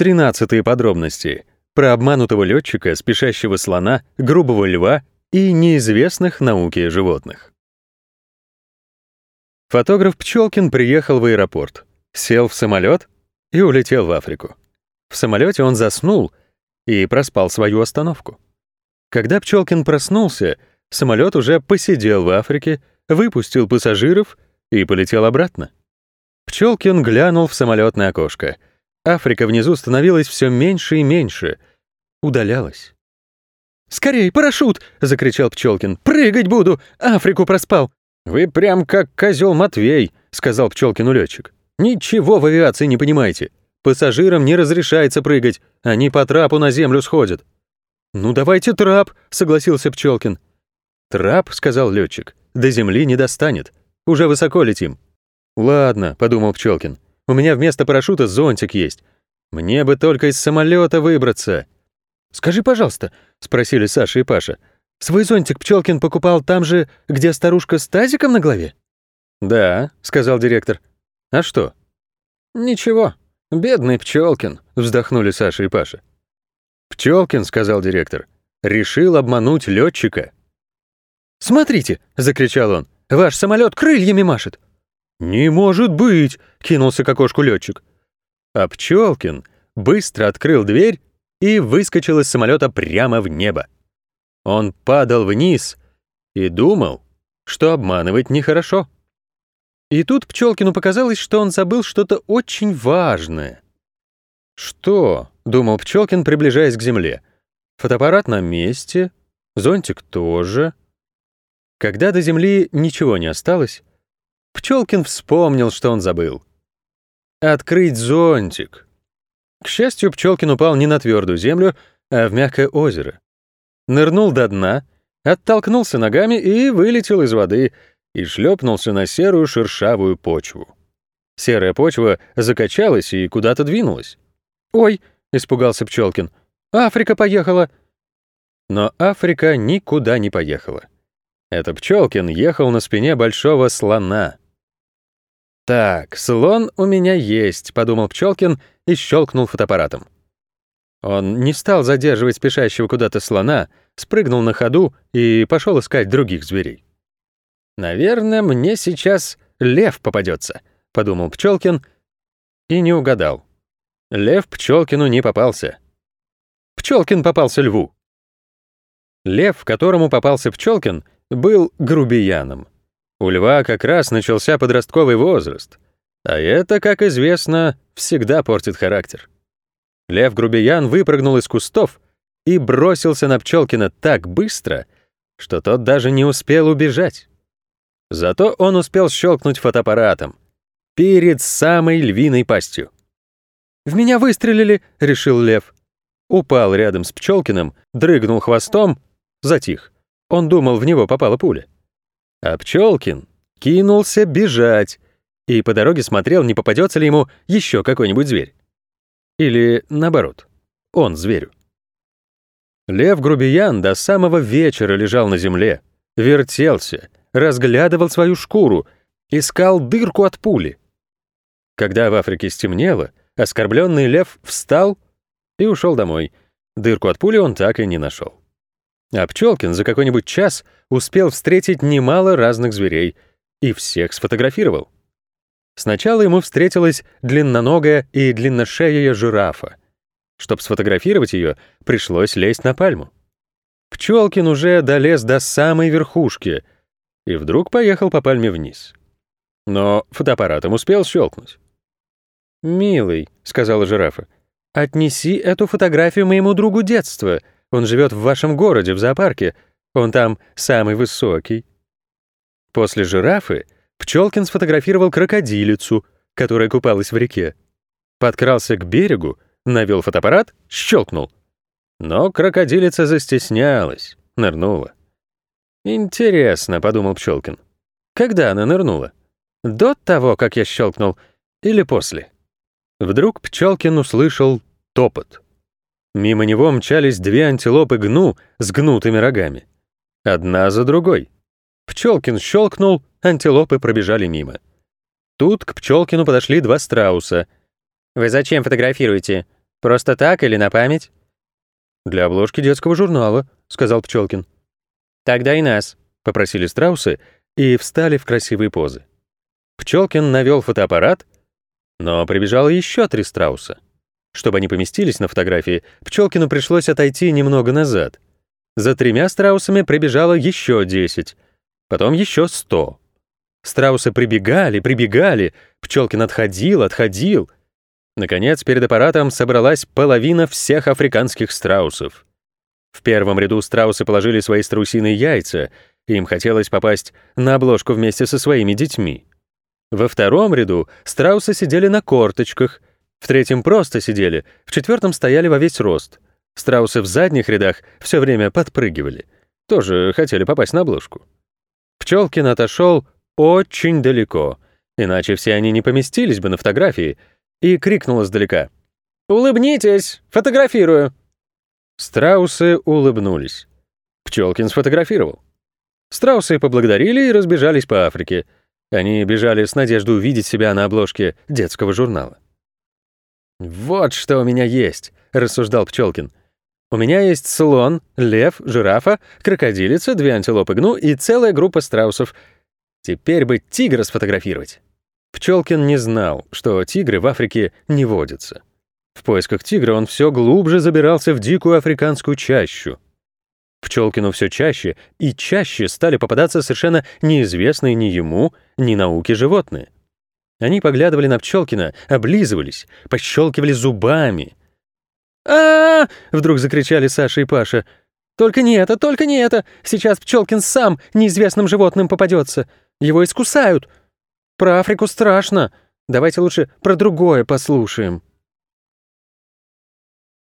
Тринадцатые подробности. Про обманутого летчика, спешащего слона, грубого льва и неизвестных науке животных. Фотограф Пчелкин приехал в аэропорт, сел в самолет и улетел в Африку. В самолете он заснул и проспал свою остановку. Когда Пчелкин проснулся, самолет уже посидел в Африке, выпустил пассажиров и полетел обратно. Пчелкин глянул в самолетное окошко. Африка внизу становилась все меньше и меньше, удалялась. «Скорей, парашют!» — закричал Пчелкин. «Прыгать буду! Африку проспал!» «Вы прям как козел Матвей», — сказал Пчелкину летчик. «Ничего в авиации не понимаете. Пассажирам не разрешается прыгать, они по трапу на землю сходят». «Ну давайте трап», — согласился Пчелкин. «Трап», — сказал летчик, — «до земли не достанет. Уже высоко летим». «Ладно», — подумал Пчелкин, — «у меня вместо парашюта зонтик есть. Мне бы только из самолета выбраться». «Скажи, пожалуйста», — спросили Саша и Паша, «свой зонтик Пчелкин покупал там же, где старушка с тазиком на голове?» «Да», — сказал директор. «А что?» «Ничего, бедный Пчелкин», — вздохнули Саша и Паша. «Пчелкин», — сказал директор, — «решил обмануть летчика. «Смотрите!» — закричал он. «Ваш самолет крыльями машет!» «Не может быть!» — кинулся к окошку летчик. А Пчелкин быстро открыл дверь и выскочил из самолета прямо в небо. Он падал вниз и думал, что обманывать нехорошо. И тут Пчелкину показалось, что он забыл что-то очень важное. «Что?» — думал Пчелкин, приближаясь к земле. «Фотоаппарат на месте, зонтик тоже». Когда до земли ничего не осталось, Пчелкин вспомнил, что он забыл. Открыть зонтик. К счастью, Пчелкин упал не на твердую землю, а в мягкое озеро. Нырнул до дна, оттолкнулся ногами и вылетел из воды и шлепнулся на серую шершавую почву. Серая почва закачалась и куда-то двинулась. «Ой!» — испугался Пчелкин. «Африка поехала!» Но Африка никуда не поехала. Это Пчелкин ехал на спине большого слона. «Так, слон у меня есть», — подумал Пчелкин и щелкнул фотоаппаратом. Он не стал задерживать спешащего куда-то слона, спрыгнул на ходу и пошел искать других зверей. «Наверное, мне сейчас лев попадется», — подумал Пчелкин и не угадал. Лев Пчелкину не попался. Пчелкин попался льву. Лев, которому попался Пчелкин, был грубияном. У льва как раз начался подростковый возраст, а это, как известно, всегда портит характер. Лев-грубиян выпрыгнул из кустов и бросился на Пчелкина так быстро, что тот даже не успел убежать. Зато он успел щелкнуть фотоаппаратом перед самой львиной пастью. «В меня выстрелили», — решил лев. Упал рядом с Пчелкиным, дрыгнул хвостом, затих. Он думал, в него попала пуля. А Пчелкин кинулся бежать и по дороге смотрел, не попадется ли ему еще какой-нибудь зверь. Или наоборот, он зверю. Лев-грубиян до самого вечера лежал на земле, вертелся, разглядывал свою шкуру, искал дырку от пули. Когда в Африке стемнело, оскорбленный лев встал и ушел домой. Дырку от пули он так и не нашел. А Пчелкин за какой-нибудь час успел встретить немало разных зверей и всех сфотографировал. Сначала ему встретилась длинноногая и длинношея жирафа. Чтобы сфотографировать ее, пришлось лезть на пальму. Пчелкин уже долез до самой верхушки и вдруг поехал по пальме вниз. Но фотоаппаратом успел щелкнуть. «Милый», — сказала жирафа, — «отнеси эту фотографию моему другу детства», он живет в вашем городе, в зоопарке. Он там самый высокий». После жирафы Пчелкин сфотографировал крокодилицу, которая купалась в реке. Подкрался к берегу, навел фотоаппарат, щелкнул. Но крокодилица застеснялась, нырнула. «Интересно», — подумал Пчелкин. «Когда она нырнула? До того, как я щелкнул, или после?» Вдруг Пчелкин услышал топот. Мимо него мчались две антилопы гну с гнутыми рогами. Одна за другой. Пчелкин щелкнул, антилопы пробежали мимо. Тут к Пчелкину подошли два страуса. «Вы зачем фотографируете?» Просто так или на память?» «Для обложки детского журнала», — сказал Пчелкин. «Тогда и нас», — попросили страусы и встали в красивые позы. Пчелкин навел фотоаппарат, но прибежало еще три страуса. Чтобы они поместились на фотографии, Пчелкину пришлось отойти немного назад. За тремя страусами прибежало еще десять, потом еще сто. Страусы прибегали, прибегали, Пчелкин отходил, отходил. Наконец, перед аппаратом собралась половина всех африканских страусов. В первом ряду страусы положили свои страусиные яйца, им хотелось попасть на обложку вместе со своими детьми. Во втором ряду страусы сидели на корточках, в третьем просто сидели, в четвертом стояли во весь рост. Страусы в задних рядах все время подпрыгивали. Тоже хотели попасть на обложку. Пчелкин отошел очень далеко, иначе все они не поместились бы на фотографии, и крикнул издалека. «Улыбнитесь! Фотографирую!» Страусы улыбнулись. Пчелкин сфотографировал. Страусы поблагодарили и разбежались по Африке. Они бежали с надеждой увидеть себя на обложке детского журнала. «Вот что у меня есть», — рассуждал Пчелкин. «У меня есть слон, лев, жирафа, крокодилица, две антилопы гну и целая группа страусов. Теперь бы тигра сфотографировать». Пчелкин не знал, что тигры в Африке не водятся. В поисках тигра он все глубже забирался в дикую африканскую чащу. Пчелкину все чаще и чаще стали попадаться совершенно неизвестные ни ему, ни науке животные. Они поглядывали на Пчелкина, облизывались, пощелкивали зубами. а, -а, -а вдруг закричали Саша и Паша. «Только не это, только не это! Сейчас Пчелкин сам неизвестным животным попадется. Его искусают. Про Африку страшно. Давайте лучше про другое послушаем».